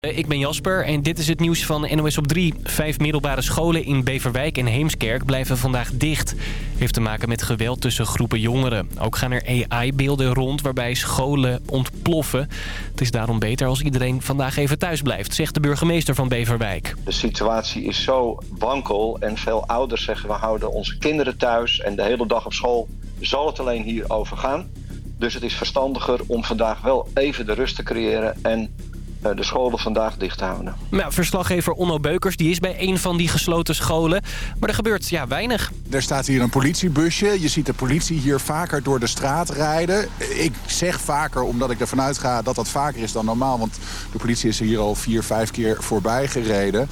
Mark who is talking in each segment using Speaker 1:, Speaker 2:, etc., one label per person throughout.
Speaker 1: Eh, ik ben Jasper en dit is het nieuws van NOS op 3. Vijf middelbare scholen in Beverwijk en Heemskerk blijven vandaag dicht. Heeft te maken met geweld tussen groepen jongeren. Ook gaan er AI-beelden rond waarbij scholen ontploffen. Het is daarom beter als iedereen vandaag even thuis blijft, zegt de burgemeester van Beverwijk.
Speaker 2: De situatie is zo wankel en veel ouders zeggen we houden onze kinderen thuis... en de hele dag op school zal het alleen hierover gaan. Dus het is verstandiger om vandaag wel even de rust te creëren... en de scholen vandaag dicht houden.
Speaker 1: Nou, verslaggever Onno Beukers die is bij een van die gesloten scholen. Maar er gebeurt ja, weinig.
Speaker 3: Er staat hier een politiebusje. Je ziet de politie hier vaker door de straat rijden. Ik zeg vaker omdat ik ervan uitga dat dat vaker is dan normaal. Want de politie is hier al vier, vijf keer voorbij gereden.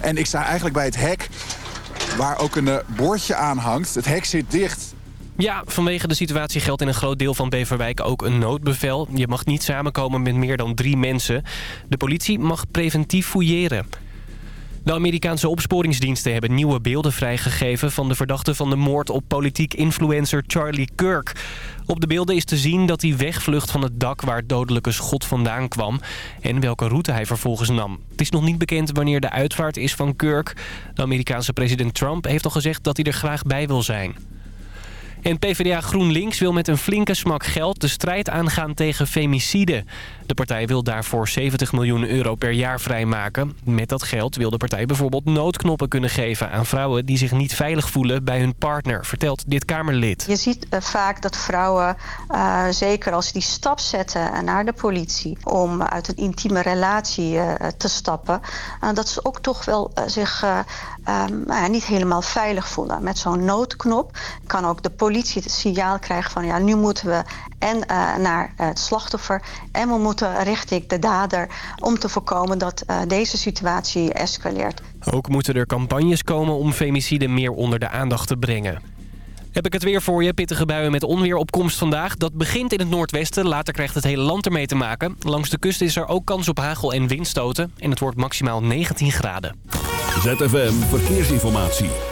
Speaker 3: En ik sta eigenlijk bij het hek waar ook een bordje aan hangt. Het hek zit dicht.
Speaker 1: Ja, vanwege de situatie geldt in een groot deel van Beverwijk ook een noodbevel. Je mag niet samenkomen met meer dan drie mensen. De politie mag preventief fouilleren. De Amerikaanse opsporingsdiensten hebben nieuwe beelden vrijgegeven... van de verdachte van de moord op politiek influencer Charlie Kirk. Op de beelden is te zien dat hij wegvlucht van het dak waar dodelijke schot vandaan kwam... en welke route hij vervolgens nam. Het is nog niet bekend wanneer de uitvaart is van Kirk. De Amerikaanse president Trump heeft al gezegd dat hij er graag bij wil zijn. En PvdA GroenLinks wil met een flinke smak geld de strijd aangaan tegen femicide. De partij wil daarvoor 70 miljoen euro per jaar vrijmaken. Met dat geld wil de partij bijvoorbeeld noodknoppen kunnen geven aan vrouwen die zich niet veilig voelen bij hun partner, vertelt dit Kamerlid.
Speaker 4: Je ziet uh, vaak dat vrouwen, uh, zeker als die stap zetten naar de politie om uit een intieme relatie te stappen, dat ze ook toch wel zich um, niet helemaal veilig voelen. Met zo'n noodknop kan ook de politie het signaal krijgen van ja, nu moeten we en naar het slachtoffer en we moeten richting de dader... om te voorkomen dat uh, deze situatie escaleert.
Speaker 1: Ook moeten er campagnes komen om femicide meer onder de aandacht te brengen. Heb ik het weer voor je. Pittige buien met onweer op komst vandaag. Dat begint in het noordwesten. Later krijgt het hele land ermee te maken. Langs de kust is er ook kans op hagel en windstoten. En het wordt maximaal 19 graden.
Speaker 5: ZFM Verkeersinformatie.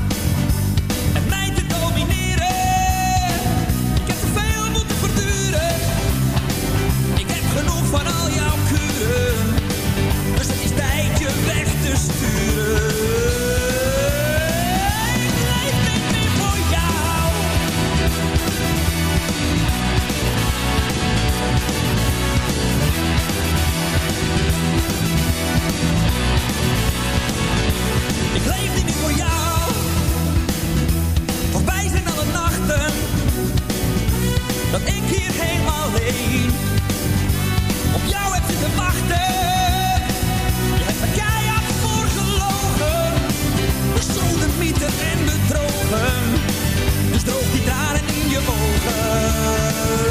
Speaker 6: Dus is het is tijd je weg te sturen. Ik leef niet meer voor jou. Ik leef niet meer voor jou. Voorbij zijn al de nachten dat ik hier helemaal alleen op jou heen. Wachten, je hebt er keihard voor gelogen. We mieten en bedrogen. Dus droog die taren in je ogen.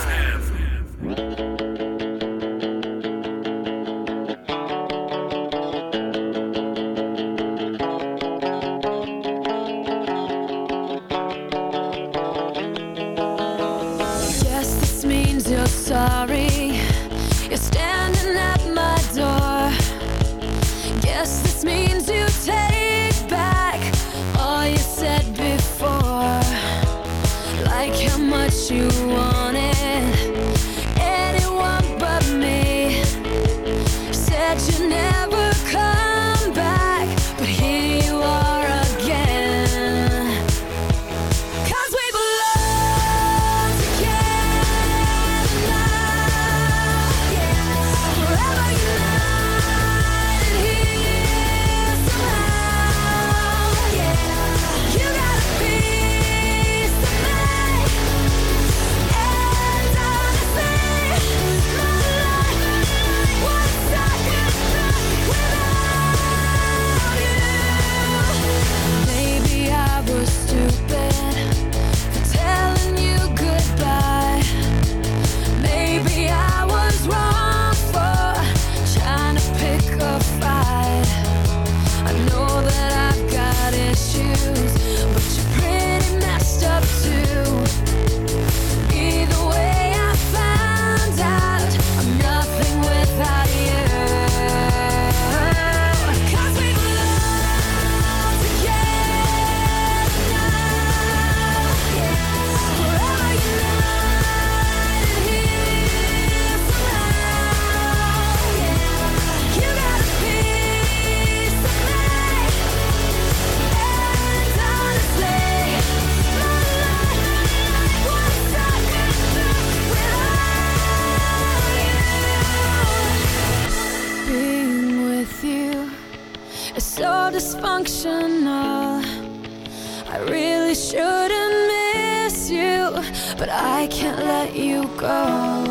Speaker 5: I can't let you go.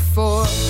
Speaker 7: before.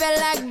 Speaker 5: baby like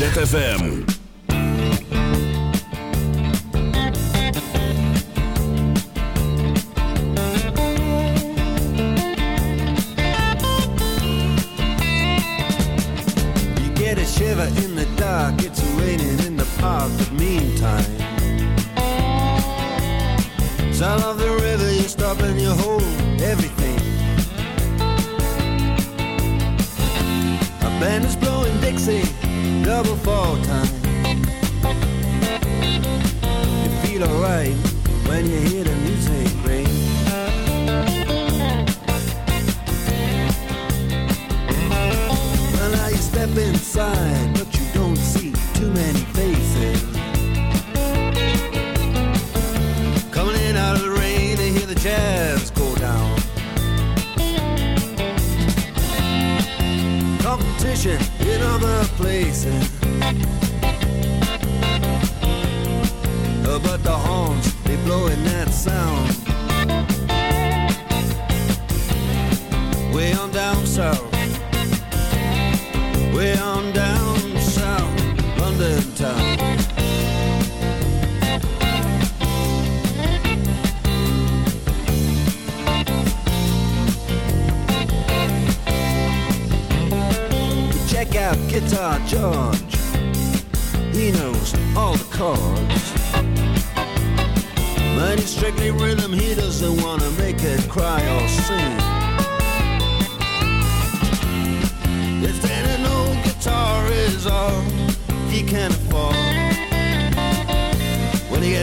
Speaker 8: ZFM.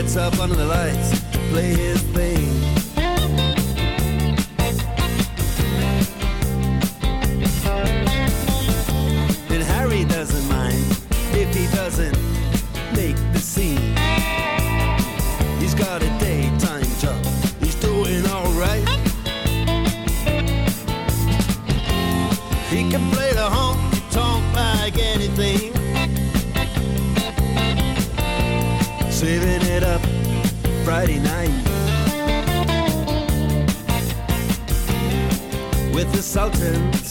Speaker 9: gets up under the lights to play his thing.
Speaker 10: consultant.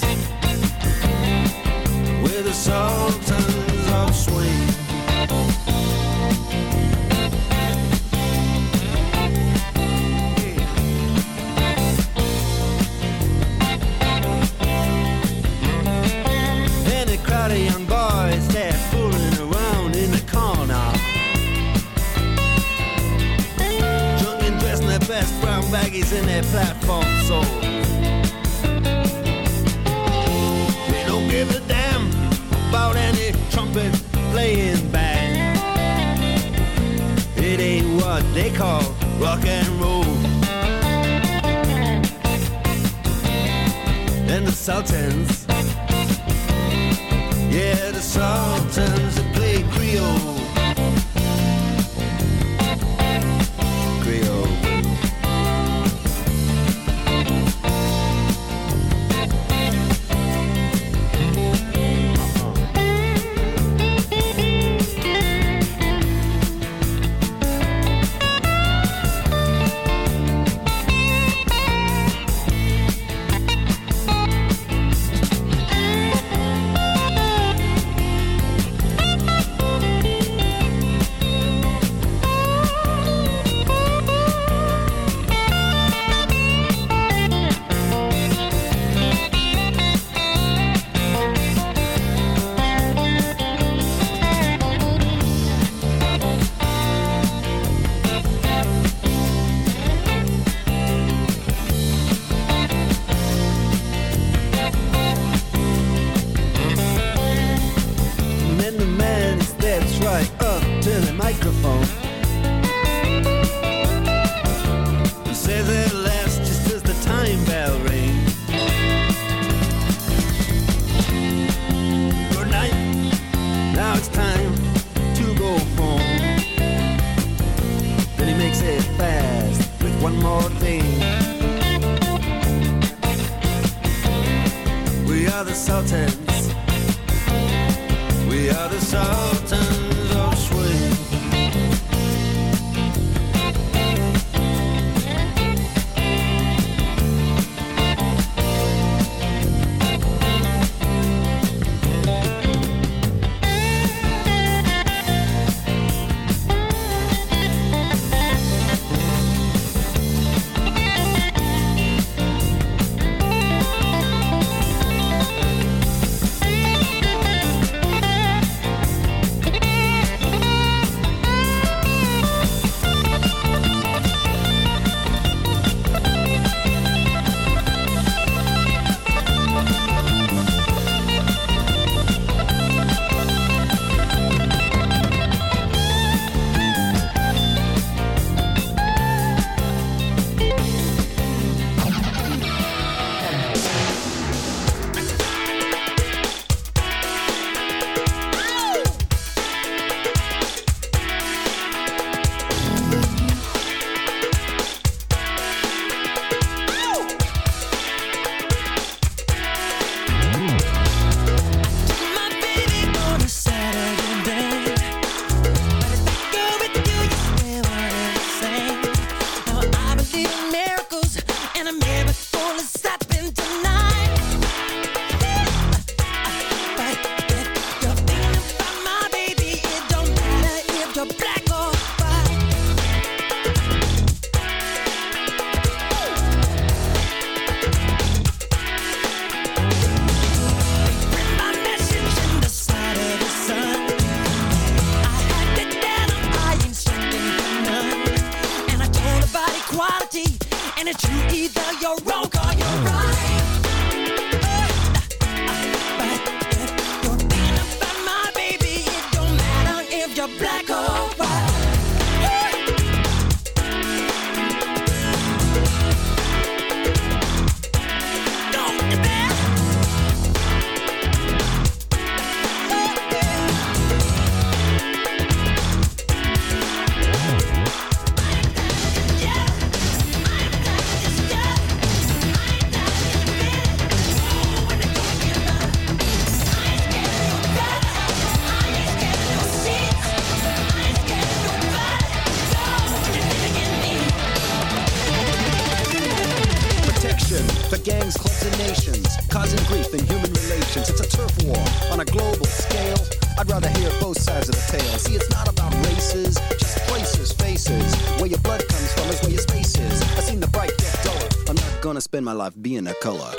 Speaker 10: Human. It's a turf war on a global scale. I'd rather hear both sides of the tale. See, it's not about races, just places, faces. Where your blood comes from is where your space is. I've seen the bright get duller. I'm not gonna spend my life being a color.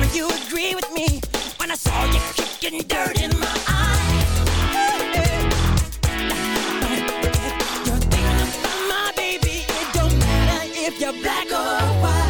Speaker 11: Me you agree with me when I saw you kicking dirt in my eye. You're thinking about my baby. It don't matter if you're black or white.